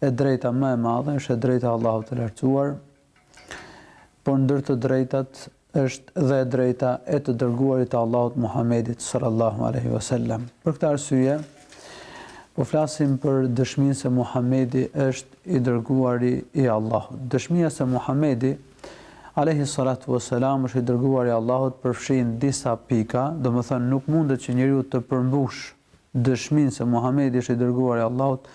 E drejta më e madhe është e drejta e Allahut të Lartësuar, por ndër të drejtat është dhe e drejta e të dërguarit të Allahut Muhammedit sallallahu alaihi wasallam. Për këtë arsye, po flasim për dëshminë se Muhammedi është i dërguari i Allahut. Dëshmia se Muhammedi Alehi salatu vë selam është i dërguar i Allahut përfshin disa pika, domethënë nuk mundet që njeriu të përmbushë dëshminë se Muhammedi është i dërguar i Allahut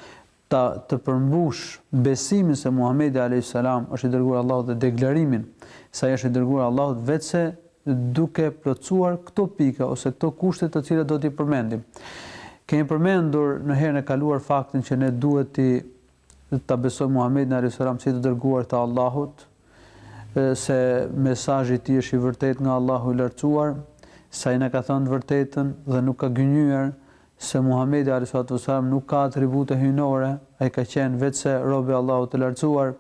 ta të përmbushë besimin se Muhamedi alejhi selam është i dërguar i Allahut dhe deklarimin se ai është i dërguar i Allahut veçse duke plotësuar këto pika ose këto kushte të cilat do t'i përmendim. Kemi përmendur në herën e kaluar faktin që ne duhet të ta besojmë Muhamedin alejhi selam si të dërguar të Allahut, se mesazhi i tij është i vërtetë nga Allahu i Lartësuar, se ai na ka thënë të vërtetën dhe nuk ka gënjyer, se Muhamedi alejhi salatu ves selam nuk ka atribute hyjnore, ai ka qenë veçse rob i Allahut të Lartësuar,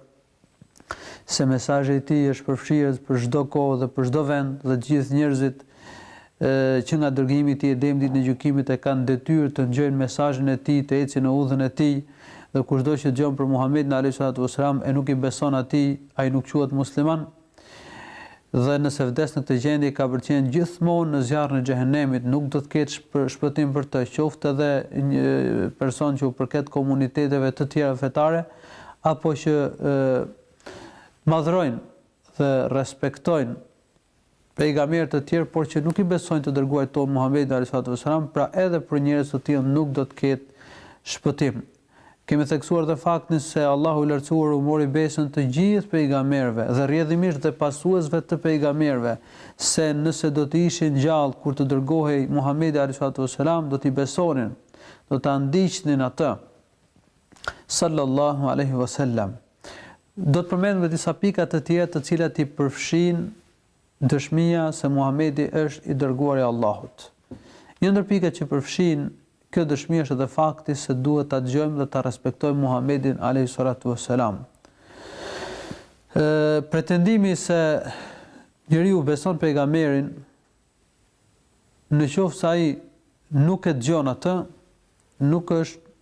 se mesazhi i tij është përfshirës për çdo kohë dhe për çdo vend dhe të gjithë njerëzit që nga dërgimi i tij e deri në ditën e gjykimit e kanë detyrë të ngjojnë mesazhin e tij, të ecin në udhën e tij, dhe kushdo që dëgjon për Muhamedin alejhi salatu ves selam e nuk i beson atij, ai nuk quhet musliman. Dhe nëse vdes në këtë gjendje ka për të qenë gjithmonë në zjarrin e xhehenemit, nuk do të ketë shpëtim për të, qoftë edhe një person që u përket komuniteteve të tjera fetare apo që madhrojnë dhe respektojnë pejgamberë të tjerë, por që nuk i besojnë të dërguarit tonë Muhamedit alayhi salatu vesselam, pra edhe për njerëz të tillë nuk do të ketë shpëtim. Kemi theksuar dhe faktin se Allahu i Lartësuar u mori besën të gjithë pejgamerëve dhe rrjedhimisht dhe pasuesve të pejgamerëve se nëse do të ishin gjallë kur të dërgohej Muhamedi alejhisalatu vesselam do t'i besonin, do ta ndiqnin atë Sallallahu alejhi vesellem. Do të përmendim edhe disa pika të tjera të cilat i përfshin Dëshmia se Muhamedi është i dërguari i Allahut. Një ndër pikat që përfshin kjo dëshmi është edhe fakti se duhet ta dëgjojmë dhe ta respektojmë Muhamedin alejhi salatu ue selam. Pretendimi se njeriu beson pejgamberin në qoftë se ai nuk e dëgjon atë, nuk është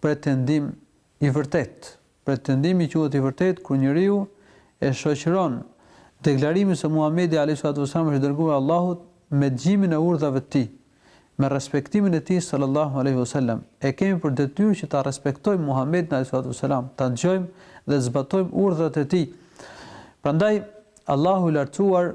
pretendim i vërtetë. Pretendimi quhet i vërtetë kur njeriu e shoqëron deklarimin se Muhamedi alejhi salatu ves selam është i dërguar i Allahut me dëgjimin e urdhave të tij, me respektimin e tij sallallahu alejhi ves selam. E kemi për detyrë që ta respektojmë Muhamedin alejhi salatu ves selam, ta dëgjojmë dhe të zbatojmë urdhrat e tij. Prandaj Allahu i lartësuar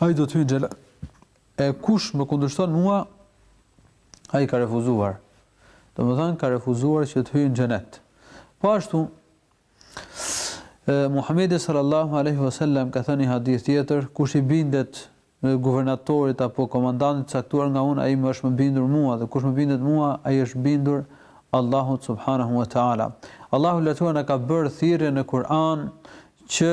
Ai do të hyjë xhenet. E kush më kundërshton mua, ai ka refuzuar. Domethënë ka refuzuar që të hyjë në xhenet. Po ashtu Muhamedi sallallahu alaihi wasallam ka thënë në një hadith tjetër, kush i bindet guvernatorit apo komandantit të caktuar nga unë, ai më është bindur mua dhe kush më bindet mua, ai i është bindur Allahut subhanahu wa taala. Allahu i lartësuar na ka bërë thirrje në Kur'an që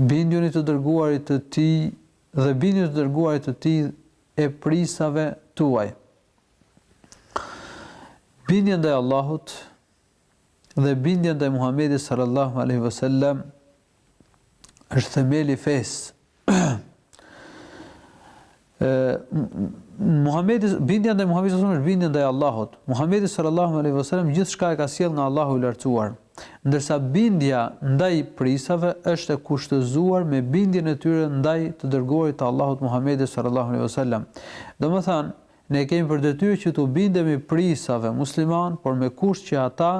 Bindjuni të Dërguarit të Tij dhe bindjuni të Dërguarit të Tij e prijësave tuaj. Bindja ndaj Allahut dhe bindja ndaj Muhamedit sallallahu alaihi wasallam është themeli i fesë. Ë Muhamedi bindja ndaj Muhamedit sallallahu alaihi wasallam është bindja ndaj Allahut. Muhamedi sallallahu alaihi wasallam gjithçka e ka sjell nga Allahu i lartësuar. Ndërsa bindja ndaj prijësave është e kushtëzuar me bindjen e tyre ndaj të dërguarit të Allahut Muhamedi sallallahu alaihi wasallam. Domethënë, ne e kemi për detyrë që t'u bindemi prijësave muslimanë, por me kusht që ata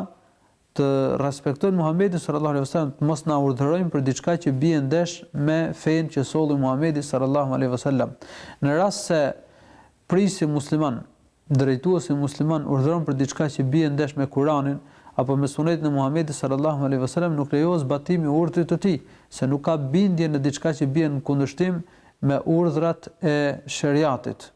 të respektojnë Muhamedin sallallahu alejhi wasallam, të mos na urdhërojnë për diçka që bie ndesh me fenë që solli Muhamedi sallallahu alejhi wasallam. Në rast se prijësi musliman, drejtuesi musliman urdhëron për diçka që bie ndesh me Kur'anin apo me Sunetin e Muhamedit sallallahu alejhi wasallam, nuk lejohet zbatimi i urdhrit të tij, se nuk ka bindje në diçka që bie në kundërshtim me urdhrat e sheriatit.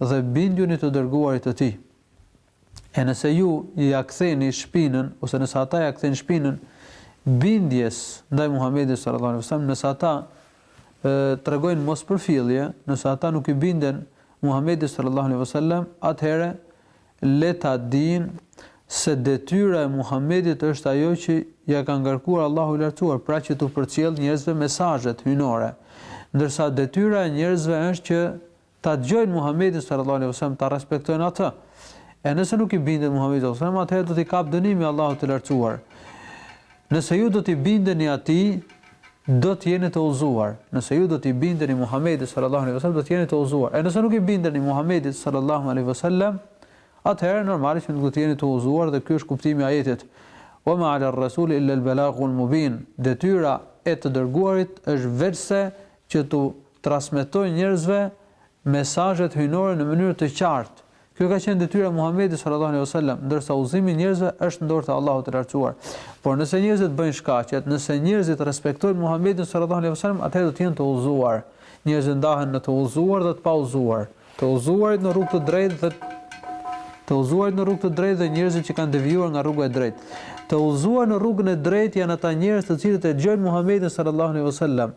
dhe bindjuni të Dërguarit të Tij. E nëse ju ia ktheni shpinën, ose nëse ata ia kthejnë shpinën bindjes ndaj Muhamedit sallallahu alejhi ve sellem, nëse ata tregojnë mospërfillje, nëse ata nuk i binden Muhamedit sallallahu alejhi ve sellem, atëherë le ta dinë se detyra e Muhamedit është ajo që ia ka ngarkuar Allahu i Lartësuar, pra që t'u përcjellë njerëzve mesazhet hyjnore, ndërsa detyra e njerëzve është që ta dëgjojnë Muhamedin sallallahu alejhi ve sellem, ta respektojnë atë. E nëse nuk i bindet Muhamedit sallallahu alejhi ve sellem, atëherë do t'i kap dënimi i Allahut të Lartësuar. Nëse ju do t'i bindeni atij, do të jeni të udhëzuar. Nëse ju do t'i bindeni Muhamedit sallallahu alejhi ve sellem, do të jeni të udhëzuar. E nëse nuk i bindeni Muhamedit sallallahu alejhi ve sellem, atëherë normalisht nuk do të jeni të udhëzuar dhe ky është kuptimi i ajetit. Wa ma 'ala ar-rasul illa al-balaghul mubin. Detyra e të dërguarit është veçse që të transmetojë njerëzve mesazhet hyjnore në mënyrë të qartë. Kjo ka qenë detyra e Muhamedit sallallahu alejhi ve sellem, ndërsa udhëzimi i njerëzve është në dorë të Allahut të Lartësuar. Por nëse njerëzit bëjnë shkaqet, nëse njerëzit respektojnë Muhamedin sallallahu alejhi ve sellem, atëherë do të jenë të udhëzuar. Njerëzit ndahen në të udhëzuar dhe të paudhëzuar. Të udhëzuarit në rrugë të drejtë dhe të udhëzuarit në rrugë të drejtë dhe njerëzit që kanë devijuar nga rruga e drejtë. Të udhëzuar në rrugën e drejtë janë ata njerëz të cilët e dëgjojnë Muhamedin sallallahu alejhi ve sellem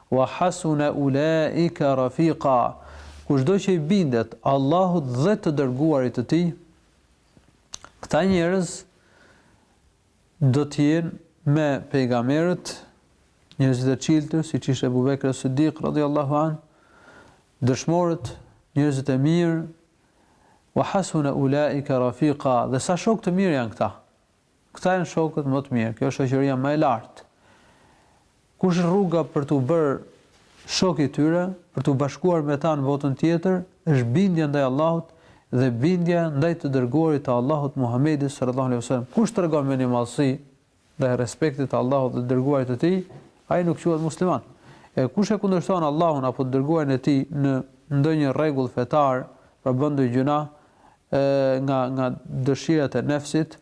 Wa hasuna ulaika rafiqa Kushdo që i bindet Allahut dhe të Dërguarit të Tij, këta njerëz do të jenë me pejgamberët, njerëzit e çiltër, siç ishte Abu Bekr as-Siddiq radhiyallahu an, dëshmorët, njerëzit e mirë, wa hasuna ulaika rafiqa, dhe sa shokë të mirë janë këta. Këta janë shokët më të mirë, kjo është shoqëria më e lartë. Kush është rruga për t'u bërë shok i tyre, për t'u bashkuar me ta në botën tjetër, është bindja ndaj Allahut dhe bindja ndaj të dërguarit të Allahut Muhamedi sallallahu alaihi wasallam. Kush tregon mendjemadhësi ndaj respektit të Allahut dhe të dërguarit të tij, ai nuk quhet musliman. E kush e kundërshton Allahun apo të dërguarin e tij në ndonjë rregull fetar, pra bën ndonjë gjynah, nga nga dëshirat e nefsit,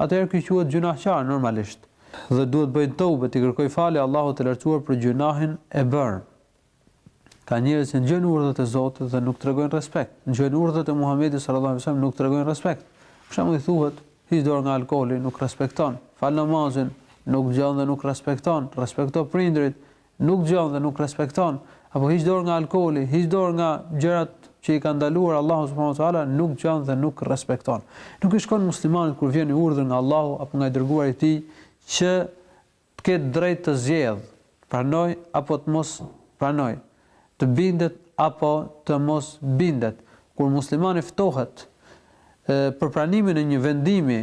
atëherë ky quhet gjynahqar normalisht dhe duhet bëjë tobe, të kërkojë falje Allahut të lartësuar për gjynahin e bërë. Ka njerëz që ngjojnë urdhët e Zotit dhe nuk tregojnë respekt. Ngjojnë urdhët e Muhamedit sallallahu alaihi wasallam, nuk tregojnë respekt. Për shembull i thuhet, hiq dorë nga alkooli, nuk respekton. Fal namazin, nuk ngjon dhe nuk respekton. Respekto prindërit, Nuk dëgjon dhe nuk respekton, apo hiq dorë nga alkooli, hiq dorë nga gjërat që i ka ndaluar Allahu subhanahu wa taala, nuk dëgjon dhe nuk respekton. Nuk i shkon muslimanit kur vjen një urdhër nga Allahu apo nga i dërguari i tij që të ketë drejt të zgjedhë, të pranojë apo të mos pranojë, të bindet apo të mos bindet. Kur muslimani ftohet për pranimin e një vendimi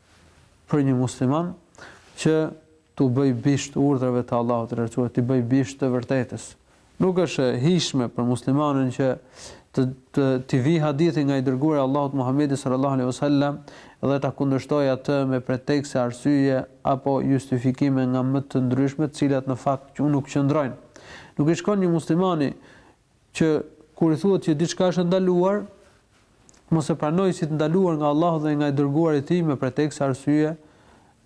për një musliman që t'u bëjë bisht urdhrave të Allahut të lartësuar, t'i bëjë bisht të vërtetës. Nuk është e hijshme për muslimanin që të të t'i vijë hadithi nga i dërguari i Allahut Muhamedi sallallahu alaihi wasallam dhe ta kundërshtojë atë me pretekse, arsye apo justifikime nga më të ndryshmet, të cilat në fakt nuk qëndrojnë. Nuk i shkon një muslimani që kur i thuhet që diçka është e ndaluar, mos e pranojë si të ndaluar nga Allahu dhe nga i dërguari i Tij me pretekse, arsye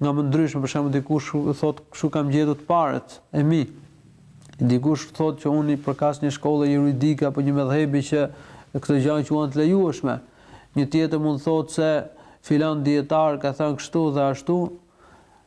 nga më ndryshme, për shembull dikush thotë kështu kam gjetur të parët e mi. Dikush thotë që unë i përkas një shkolle juridike apo një medhhebi që këto gjëra quhen të lejueshme. Një tjetër mund të thotë se filan dijetar ka thënë kështu dhe ashtu,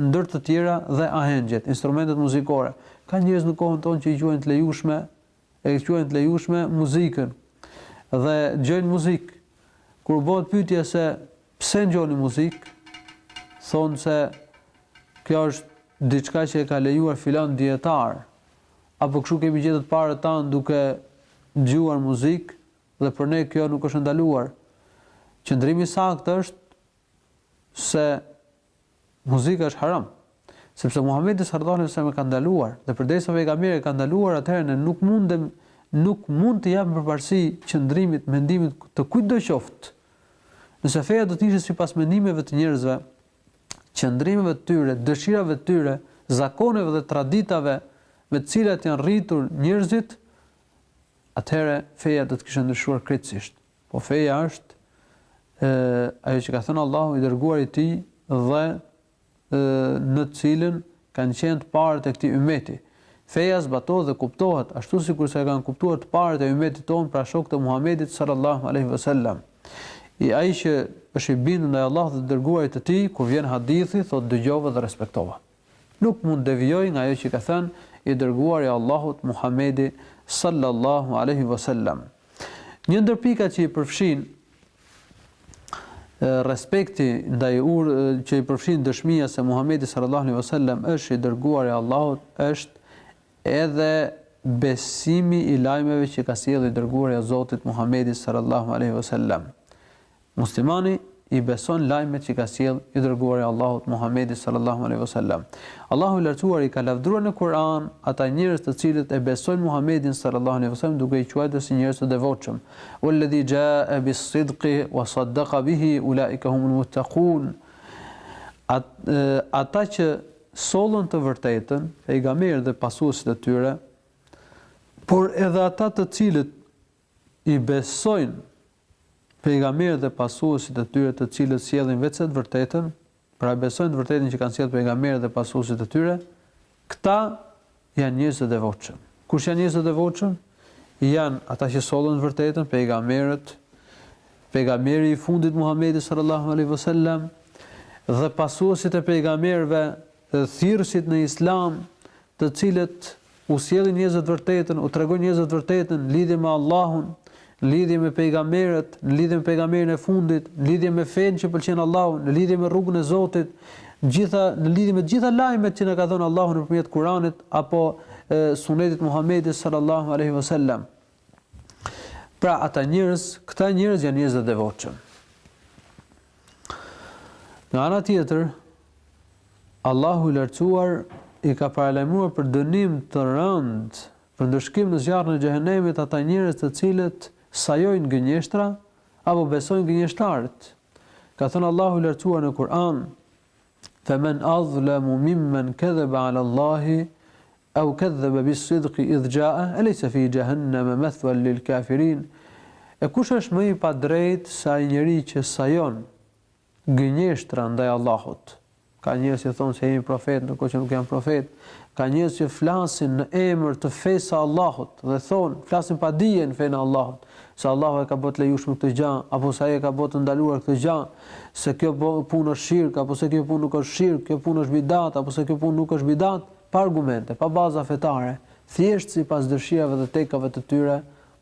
ndër të tjera dhe ahengjet, instrumentet muzikore. Ka njerëz në kohën tonë që i quajnë të lejushme, e quajnë të lejushme muzikën dhe dëgjojnë muzikë. Kur u bëhet pyetja se pse ndëgjoni muzikë, thonë se kjo është diçka që e ka lejuar filan dijetar, apo kështu kemi gjetur të parët tanë duke dëgjuar muzikë dhe për ne kjo nuk është e ndaluar. Qëndrimi i saktë është se Muzika është haram. Sepse Muhamedi sallallahu alejhi ve sellem e ka ndaluar, dhe përderisa pejgamberi e ka ndaluar atëherë ne nuk mundem nuk mund të japim përparësi qëndrimit, mendimit të kujtdo qoftë. Nëse feja do të ishte sipas mendimeve të njerëzve, qëndrimeve të tyre, dëshirave të tyre, zakoneve dhe traditave me të cilat janë rritur njerëzit, atëherë feja do të kishte ndryshuar krejtësisht. Po feja është e, ajo që ka thënë Allahu i dërguari i tij dhe e, në të cilën kanë qenë të parët e këtij ummeti. Feja zbatohet dhe kuptohet ashtu sikurse e kanë kuptuar të parët e ummetit tonë pra shokët e Muhamedit sallallahu alaihi wasallam. I ai që është i bindur ndaj Allahut dhe të dërguarit të tij, kur vjen hadithi, thotë dëgjova dhe respektova. Nuk mund devijojë nga ajo që ka thënë i Dërguari i Allahut, Muhamedi, sallallahu alejhi ve sellem. Një ndër pikat që i përfshin respekti ndaj urë që i përfshin dëshmia se Muhamedi sallallahu alejhi ve sellem është i Dërguari i Allahut, është edhe besimi i lajmeve që ka sjellë i Dërguari i Zotit, Muhamedi, sallallahu alejhi ve sellem. Muslimani i beson lajmet që ka sjellë i Dërguari i Allahut Muhamedi sallallahu alejhi ve selam. Allahu i Lartësuar i ka lavdëruar në Kur'an ata njerëz të cilët e besojnë Muhamedin sallallahu alejhi ve selam duke i quajtur si njerëz të devotshëm. Walladhi jaa bis-sidqi wa saddaqa bihi ulaika humul muttaqun. Ata që sollën të vërtetën, pejgamberët dhe pasuesit e tyre, por edhe ata të cilët I besojnë pejgamberët dhe pasuesit e tyre të cilët sjellin veçse të vërtetën, pra e besojnë të vërtetën që kanë sjellë pejgamberët dhe pasuesit e tyre, këta janë njerëz të devotshëm. Kush janë njerëz të devotshëm? Janë ata që sollën të vërtetën, pejgamberët, pejgamberi i fundit Muhamedi sallallahu alaihi wasallam dhe pasuesit e pejgamberëve Dhe thirrësit në Islam, të cilët u sjellin njerëzve të vërtetën, u tregojnë njerëzve të vërtetën në lidhje me Allahun, në lidhje me pejgamberët, në lidhje me pejgamberin e fundit, në lidhje me fenë që pëlqen Allahu, në lidhje me rrugën e Zotit, gjitha në lidhje me të gjitha lajmet që na ka dhënë Allahu nëpërmjet Kuranit apo e, Sunetit Muhamedit sallallahu alaihi wasallam. Pra ata njerëz, këta njerëz janë njerëz të devotshëm. Nga ana tjetër, Allahu i lartësuar i ka paralajmëruar për dënim të rëndë, për ndëshkim në zjarrin e xhehenemit ata njerëz të cilët sajojnë gënjeshtra apo besojnë gënjeshtarët. Ka thënë Allahu i lartësuar në Kur'an: "Faman azlamu mimman kadhaba 'ala Allahi Ev kedhdhebe bis-sidqi idh ja'e, eleyse fi jehenneme methwen lil-kafirin, E kush është më i padrejtë se ai njeri që sajon gënjeshtra ndaj Allahut? Ka njerëz që thonë se jemi profetë, ndërkohë që nuk janë profetë. Ka njerëz që flasin në emër të fesë së Allahut dhe thonë, flasin pa dije në fenë e Allahut, se Allahu e ka bërë të lejushme këtë gjë, apo se ai e ka bërë të ndaluar këtë gjë, se kjo punë është shirk, apo se kjo punë nuk është shirk, kjo punë është bidat, apo se kjo punë nuk është bidat. Pa argumente, pa baza fetare, thjesht sipas dëshirave dhe tekave të tyre,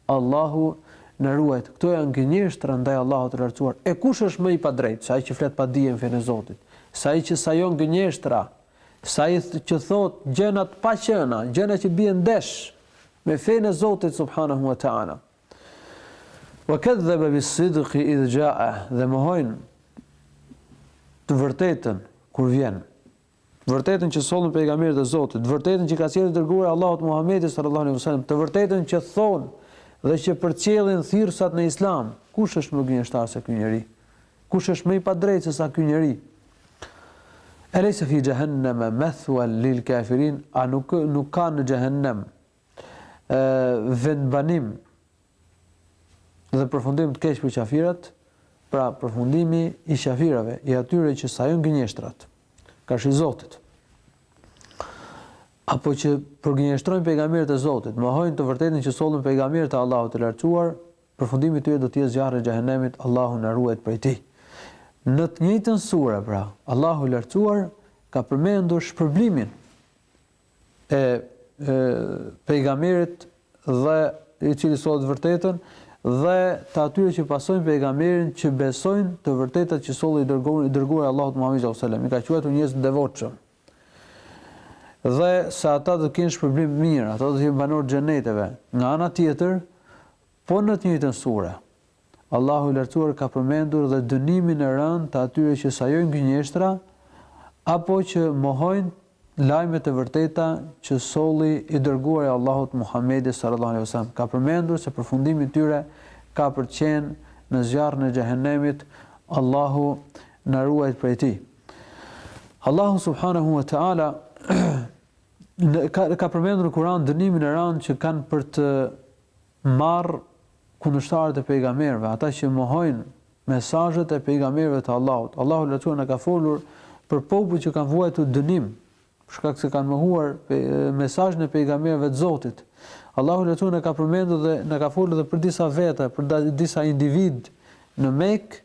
Allahu na ruajt, këto janë gënjeshtra ndaj Allahut të Lartësuar. E kush është më i padrejtë se ai që flet pa dije në fenë e Zotit, se ai që sajon gënjeshtra, se ai që thotë gjëra të paqëna, gjëra që bien ndesh me fenë e Zotit subhanahu wa ta'ala. Ve kedhdhebe bis-sidqi idh ja'a, dhe mohojnë të vërtetën kur vjen. Të vërtetën që sollën pejgamberët e Zotit, të vërtetën që ka sjellë i dërguari i Allahut Muhamedi sallallahu alejhi ve sellem, të vërtetën që thonë dhe që përcjellin thirrsat në Islam. Kush është më gënjeshtar se ky njeri? Kush është më i padrejtë se sa ky njeri? Elejse fi jahannama mathwan lil kafirin, a nuk nuk ka në xhehenem vendbanim Dhe përfundim të keq për qafirat, pra përfundimi i qafirave, i atyre që sajojnë gënjeshtrat, karshi Zotit, apo që përgënjeshtrojnë pejgamberët e Zotit, mohojnë të vërtetën që sollën pejgamberët e Allahut të Lartësuar, përfundimi i tyre do të jetë zjarri i Xhehenemit, Allahu na ruajt prej tij. Në të njëjtën sure, pra, Allahu i Lartësuar ka përmendur shpërblimin e pejgamberit dhe i cili solli të vërtetën dhe të atyre që pasojnë pejgamberin që besojnë të vërtetat që solli i dërguar i dërguar i Allahut Muhammed sallallahu alaihi wasallam i ka quajtur njerëz të devotshëm dhe se ata do të kenë shpërblim të mirë ata do të jenë banorë të xheneteve nga ana tjetër po në të njëjtën sure Allahu i Lartësuar ka përmendur dhe dënimin e rëndë të atyre që sajojnë gënjeshtra apo që mohojnë lajmet e vërteta që solli i Dërguari i Allahut Muhamedi sallallahu alejhi ve sellem, ka përmendur se përfundimi i tyre ka për të qenë në zjarrin e Xhehenemit, Allahu na ruajt prej tij. Allahu subhanahu wa taala ka ka përmendur në Kur'an dënimin e rëndë që kanë për të marrë kundërshtarët e pejgamberëve, ata që mohojnë mesazhet e pejgamberëve të Allahut. Allahu i lartësuar na ka folur për popujt që kanë vuajtur dënim, për shkak se kanë mohuar mesazhin e pejgamberëve të Zotit. Allahu i lartësuar na ka përmendur dhe na ka folur edhe për disa veta, për disa individë në Mekë,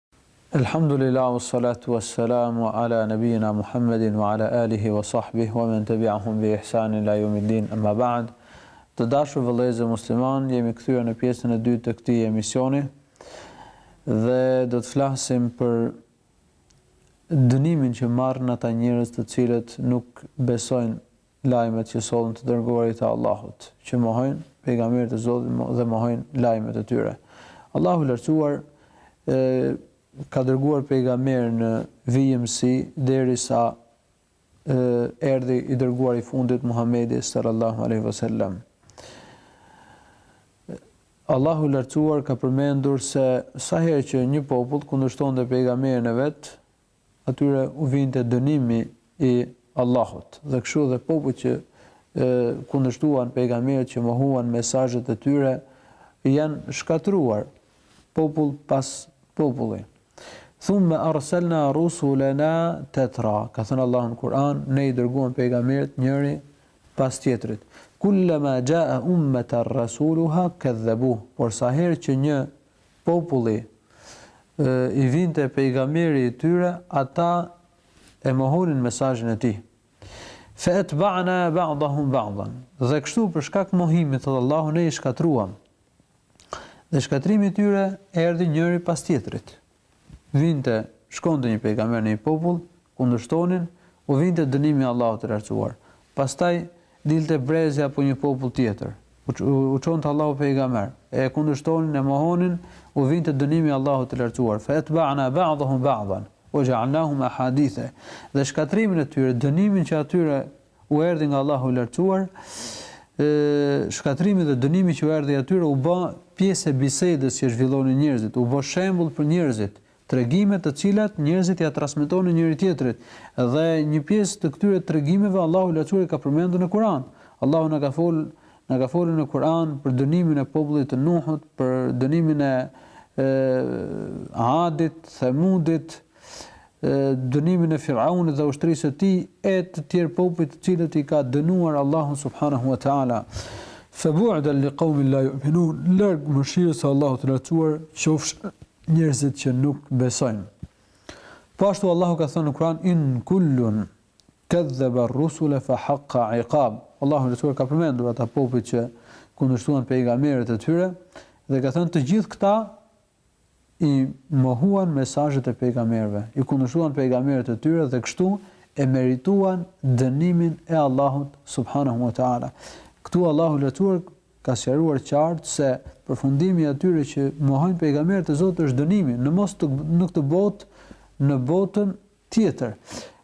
Elhamdulilah wa salatu wa salamu ala nabijina Muhammedin wa ala alihi wa sahbih wa men tebiahum bi ihsan ila jomiddin emma ba'd Të dashur vëllezër muslimanë jemi kthyer në pjesën e dytë të këtij emisioni dhe do të flasim për dënimin që marrin ata njerëz të cilët nuk besojnë lajmet që sollën të Dërguarit e Allahut, që mohojnë pejgamberët e Zotit dhe mohojnë lajmet e tyre. Allahu i Lartësuar ka dërguar pejgamberë në vijimësi derisa erdhi i dërguar i fundit Muhamedi sallallahu alaihi wasallam. Allahu i Lartësuar ka përmendur se sa herë që një popull kundërshtonte pejgamberin e vet, atyre u vinte dënimi i Allahut dhe kështu dhe popujt që kundërshtuan pejgamberët që mohuan mesazhet e tyre janë shkatërruar popull pas populli thumma arsalna rusulana tatra ka thënë Allahu në Kur'an ne i dërguam pejgamberët njëri pas tjetrit kullama jaa ummatan rasuluha kadhabuh por sa herë që një populli i vinte pejgamberi i tyre ata e mohonin mesazhin e tij fe etba'na ba'dahum ba'dan dhe kështu për shkak mohimit tha Allahu ne i shkatruam dhe shkatrimi i tyre erdhi njëri pas tjetrit vinte, shkonte një pejgamber në një popull, kundërshtonin, u vinte dënimi i Allahut të Lartësuar. Pastaj dilte brezi apo një popull tjetër, u çonte Allahu pejgamber, e kundërshtonin, e mohonin, u vinte dënimi i Allahut të Lartësuar. Fa atba'na ba'dhum ba'dhan wa ja'alnahum ahadithe. Dhe shkatrimin e tyre, dënimin që atyre u erdhi nga Allahu i Lartësuar, shkatrrimi dhe dënimi që u erdhi atyre u bë pjesë e bisedës që zhvillonin njerëzit, u bë shembull për njerëzit, tregime të cilat njerëzit ia transmetonin njëri tjetrit dhe një pjesë të këtyre tregimeve Allahu i Lartësuar i ka përmendur në Kur'an. Allahu na ka fol, na ka folur në Kur'an për dënimin e popullit të Nuhut, për dënimin e Adit, Thamudit, dënimin e Firaunit dhe ushtrisë së tij e të tjerë popuj të cilët i ka dënuar Allahu subhanahu wa taala. Fa bu'dan li qaumin la yu'minun. Larg mëshirës së Allahut të lartësuar qofshin njerëzit që nuk besojnë. Po ashtu Allahu ka thënë në Kur'an in kullun kadhaba ar-rusula fa haqqa iqab. Allahu i lartësuar ka përmendur ata popujt që kundërshtuan pejgamberët e tyre dhe ka thënë të gjithë këta i mohuan mesazhet e pejgamberëve, i kundërshtuan pejgamberët e tyre dhe kështu e merituan dënimin e Allahut subhanehu ue teala. Këtu Allahu i Lartësuar ka sqaruar qartë se përfundimi i atyre që mohojnë pejgamberët e Zotit është dënimi, në mos në këtë botë, në botën tjetër.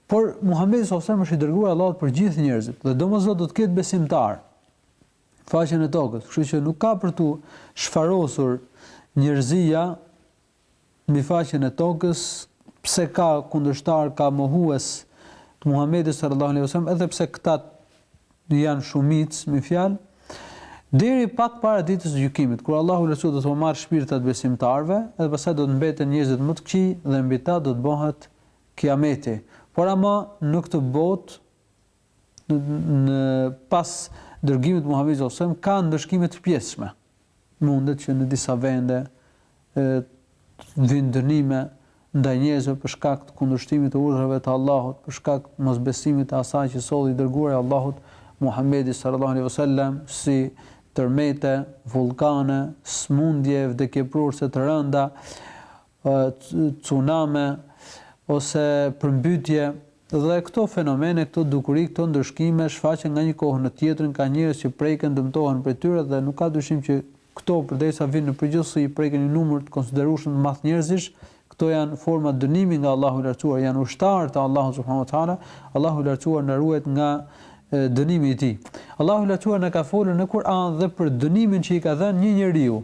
Por Muhamedi sallallahu alajhi wasallam është i dërguar i Allahut për gjithë njerëzit dhe domosdo do të ketë besimtarë faqen e tokës, kështu që nuk ka për t'u shfarosur njerëzia mbi faqen e tokës pse ka kundërshtarë, ka mohues të Muhamedit sallallahu alaihi wasallam, edhe pse këta janë shumicë me fjalë, deri pak para ditës së gjykimit, kur Allahu i Lartësuar do të marrë shpirtrat e besimtarëve, edhe pastaj do të mbeten njerëzit më të këqij dhe mbi ta do të bëhet kiameti. Por ama në këtë botë në pas dërgimit të Muhamedit sallallahu alaihi wasallam ka ndëshkime të pjesshme. Mundet që në disa vende të vijnë dënime ndaj njerëzve për shkak të kundërshtimit të urdhrave të Allahut, për shkak të mosbesimit të asaj që solli i dërguari i Allahut Muhamedi sallallahu alaihi wasallam si tërmete, vullkane, sëmundje vdekjeprurëse të rënda, cuname ose përmbytje dhe këto fenomene, këto dukuri, këto ndëshkime shfaqen nga një kohë në tjetrën, ka njerëz që preken, dëmtohen prej tyre dhe nuk ka dyshim që këto përderisa vijnë në përgjithësi prekin një numër të konsiderueshëm të madh njerëzish, këto janë forma dënimi nga Allahu i Lartësuar, janë ushtarë të Allahut subhanahu wa taala, Allahu i Lartësuar na ruajt nga dënimi i tij. Allahu i Lartësuar na ka folur në Kur'an dhe për dënimin që i ka dhënë një njeriu.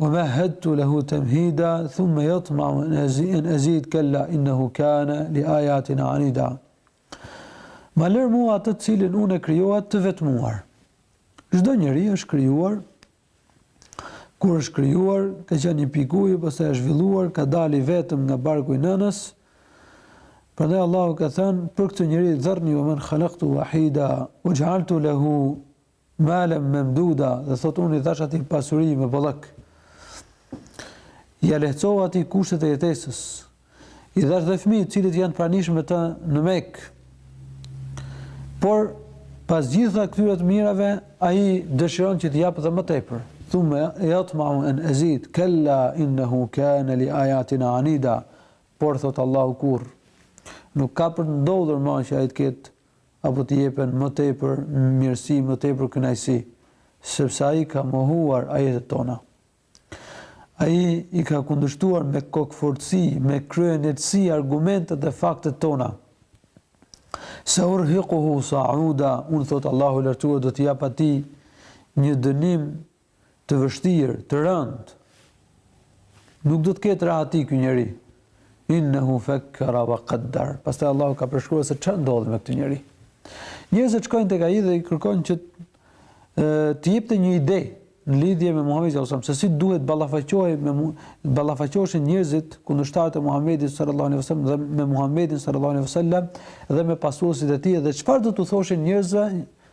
Wa mahadtu lahu tamhida thumma yatma an azid kalla innahu kana li ayatina anida. Ma lër mua me atë të cilin unë e krijova të vetmuar. Çdo njeri është krijuar kur është krijuar, ka qenë një pikë uji, pastaj është zhvilluar, ka dalë vetëm nga barku i nënës. Prandaj Allahu ka thënë për këtë njeri dharni wa man khalaqtu wahida waj'altu lahu Malen memduda dhe thotë unë i dhash atij pasuri me bollëk. Ia lehtësova atij kushtet e jetesës. I dhash dhe fëmijët të cilët janë të pranishëm me të në Mekë. Por pas gjithë këtyre të mirave, ai dëshiron që t'i jap dhe më tepër. Thume jatmau en ezid, kella innehu kene li ajatina anida, por thotë Allahu kurrë, nuk ka për të ndodhur më që ai të ketë apo t'i jepen më tepër mirësi, më tepër kënaqësi, sepse ai ka mohuar ajetet tona. Ai i ka kundërshtuar me kokëfortësi, me kryeneçësi argumentet dhe faktet tona. Seurhiquhu sa'uda, unë thotë Allahu i lartësuar do t'i jap atij një dënim të vështirë, të rëndë. Nuk do të ketë rahati ky njeri. Innehu fekkara wa qaddar. Pastaj Allahu ka përshkruar se çfarë ndodhi me këtë njeri. Njerëzit shkojnë tek ai dhe i kërkojnë që të jepte një ide në lidhje me Muhamedin sallallahu alaihi wasallam, se si duhet ballafaqohej me ballafaqoheshin njerëzit kundërshtarët e Muhamedit sallallahu alaihi wasallam dhe me Muhamedin sallallahu alaihi wasallam dhe me pasuesit e tij dhe çfarë do t'u thoshin njerëzve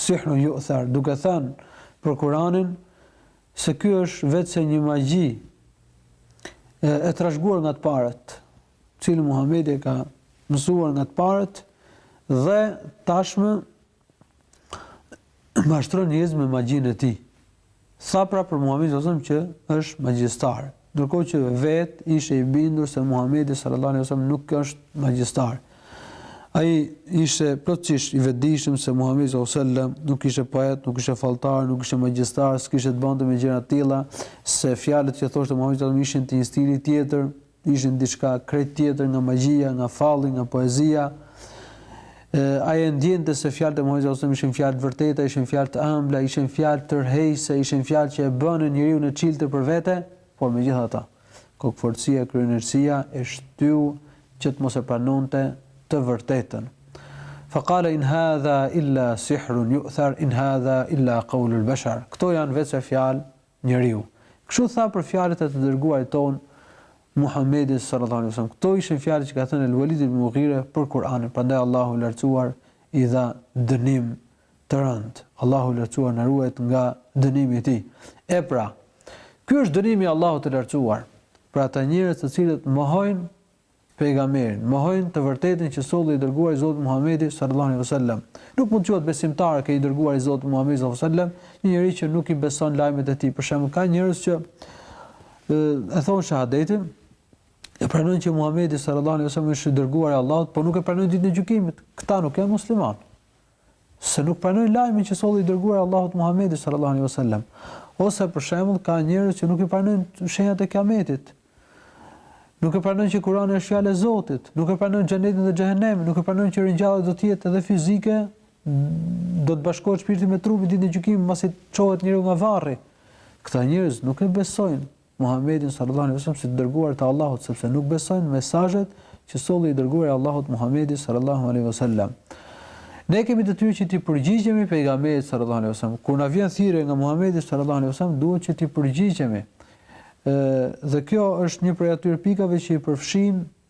Sihrun yu'thar, duke thënë për Kuranin se ky është veçse një magji e, e trashëguar nga të parët, të cilën Muhamedi e ka mësuar nga të parët dhe tashmë mashtron njerëzit me magjinë e tij. Tha pra për Muhamedin sallallahu alejhi wasallam që është magjistar, ndërkohë që vetë ishte i bindur se Muhamedi sallallahu alejhi wasallam nuk është magjistar. Ai ishte plotësisht i vetëdijshëm se Muhamedi sallallahu alejhi wasallam nuk ishte poet, nuk ishte falltar, nuk ishte magjistar, s'kishte të bënte me gjëra të tilla, se fjalët që thoshte Muhamedi sallallahu alejhi wasallam ishin të një stili tjetër, ishin diçka krejt tjetër nga magjia, nga falli, nga poezia, e, ai e ndjente se fjalët e Muhamedit sallallahu ishin fjalë të vërteta, ishin fjalë të ëmbla, ishin fjalë tërheqëse, ishin fjalë që e bënë njeriun e çiltër për vete, por megjithatë, kokëfortësia e kryeneçësia e shtyu që të mos e pranonte të vërtetën. Fa kale in hadha illa sihrun juthar in hadha illa kaulul beshar. Këto janë veçse fjalë njeriu. Kështu tha për fjalët e të Dërguarit tonë, Muhammedit sallallahu alejhi ve sellem. Këto ishin fjalët që ka thënë El-Walid ibn Mughire për Kur'anin, prandaj Allahu i Lartësuar i dha dënim të rëndë. Allahu i Lartësuar na ruajt nga dënimi i tij. E pra, ky është dënimi i Allahut të Lartësuar për ata njerëz të cilët mohojnë Pejgamberin, mohojnë të vërtetën që solli i Dërguari i Zotit Muhamedi, sallallahu alejhi ve sellem. Nuk mund të quhet besimtar ke i Dërguari i Zotit Muhamedi, sallallahu alejhi ve sellem, një njeri që nuk i beson lajmet e tij. Për shembull, ka njerëz që e thonë shahadetin, e pranojnë që Muhamedi, sallallahu alejhi ve sellem, është i Dërguari i Allahut, por nuk e pranojnë ditën e gjykimit. Këta nuk janë muslimanë. se nuk pranojnë lajmin që solli i dërguari i Allahut Muhamedi sallallahu alaihi wasallam. Ose për shembull ka njerëz që nuk i pranojnë shenjat e Kiametit. Nuk e pranojnë që Kurani është fjalë e Zotit, nuk e pranojnë xhenetin dhe xhehenemin, nuk e pranojnë që ringjallja do të jetë edhe fizike, do të bashkohet shpirti me trupin ditën e gjykimit pasi çohet njeriu nga varri. Këta njerëz nuk e besojnë Muhamedin sallallahu alejhi ve sellem si të dërguar të Allahut sepse nuk besojnë mesazhet që solli i dërguari i Allahut Muhamedi sallallahu alejhi ve sellem. Ne kemi detyrë që t'i përgjigjemi pejgamberit sallallahu alejhi ve sellem. Kur na vjen thirrje nga Muhamedi sallallahu alejhi ve sellem, duhet që t'i përgjigjemi. Ë dhe kjo është një prej atyre pikave që i përfshin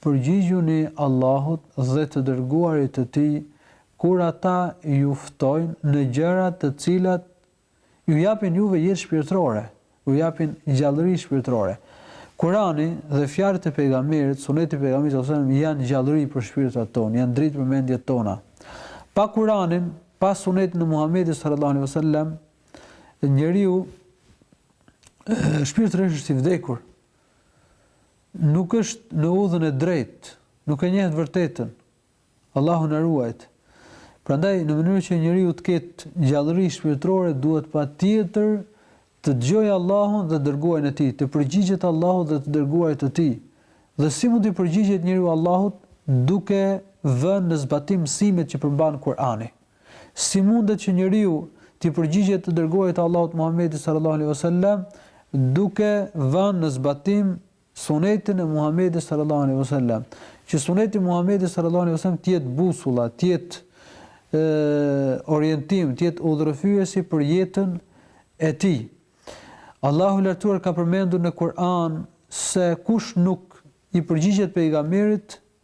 Përgjigjuni Allahut dhe të Dërguarit të Tij kur ata ju ftojnë në gjëra të cilat ju japin juve jetë shpirtërore, ju japin gjallëri shpirtërore. Kurani dhe fjalët e Pejgamberit, Suneti i Pejgamberit sallallahu alejhi ve sellem janë gjallëri për shpirtrat tanë, janë dritë për mendjet tona. Pa Kuranin, pa Sunetin e Muhamedit sallallahu alejhi ve sellem, njeriu shpirtërisht është i vdekur. Nuk është në udhën e drejtë, nuk e njeh të vërtetën. Allahu na ruajt. Prandaj, në mënyrë që njeriu të ketë gjallëri shpirtërore, duhet patjetër të dëgjojë Allahun dhe të Dërguarin e Tij, të përgjigjet Allahut dhe të Dërguarit të Tij. Dhe si mund t'i përgjigjet njeriu Allahut duke vënë në zbatim mësimet që përmban Kur'ani? Si mundet që njeriu t'i përgjigjet të Dërguarit të Allahut Muhammedit sallallahu alejhi ve sellem duke vënë në zbatim Sunetin e Muhammedit sallallahu alejhi ve sellem, që Suneti i Muhammedit sallallahu alejhi ve sellem të jetë busulla, të jetë orientim, të jetë udhërrëfyesi për jetën e tij. Allahu i Lartësuar ka përmendur në Kur'an se kush nuk i përgjigjet pejgamberit,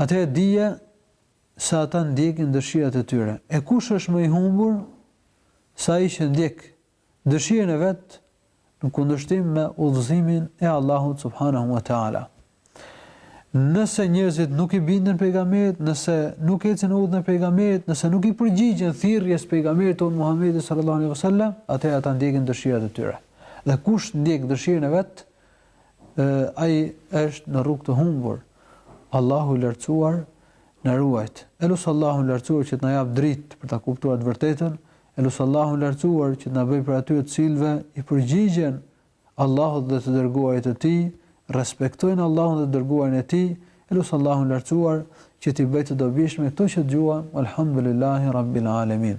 Atëherë dije se ata ndjekin dëshirat e tyre. E kush është më i humbur se ai që ndjek dëshirën e vet në kundërshtim me udhëzimin e Allahut subhanahu wa taala. Nëse njerëzit nuk i binden pejgamberit, nëse nuk ecin në udhën e pejgamberit, nëse nuk i përgjigjen thirrjes pejgamberit tonë Muhamedit sallallahu alaihi wasallam, atëherë ata ndjekin dëshirat e tyre. Dhe kush ndjek dëshirën e vet, Ai është në rrugë të humbur. Allahu i Lartësuar na ruajt. E lus Allahun e Lartësuar që të na japë dritë për ta kuptuar të vërtetën, e lus Allahun e Lartësuar që të na bëjë prej atyre të cilëve i përgjigjen Allahut dhe të dërguarit të Tij, respektojnë Allahun dhe të dërguarin e Tij, e lus Allahun e Lartësuar që t'i bëjë të dobishme këto që dëgjuam. Elhamdulillahi Rabbil Alamin.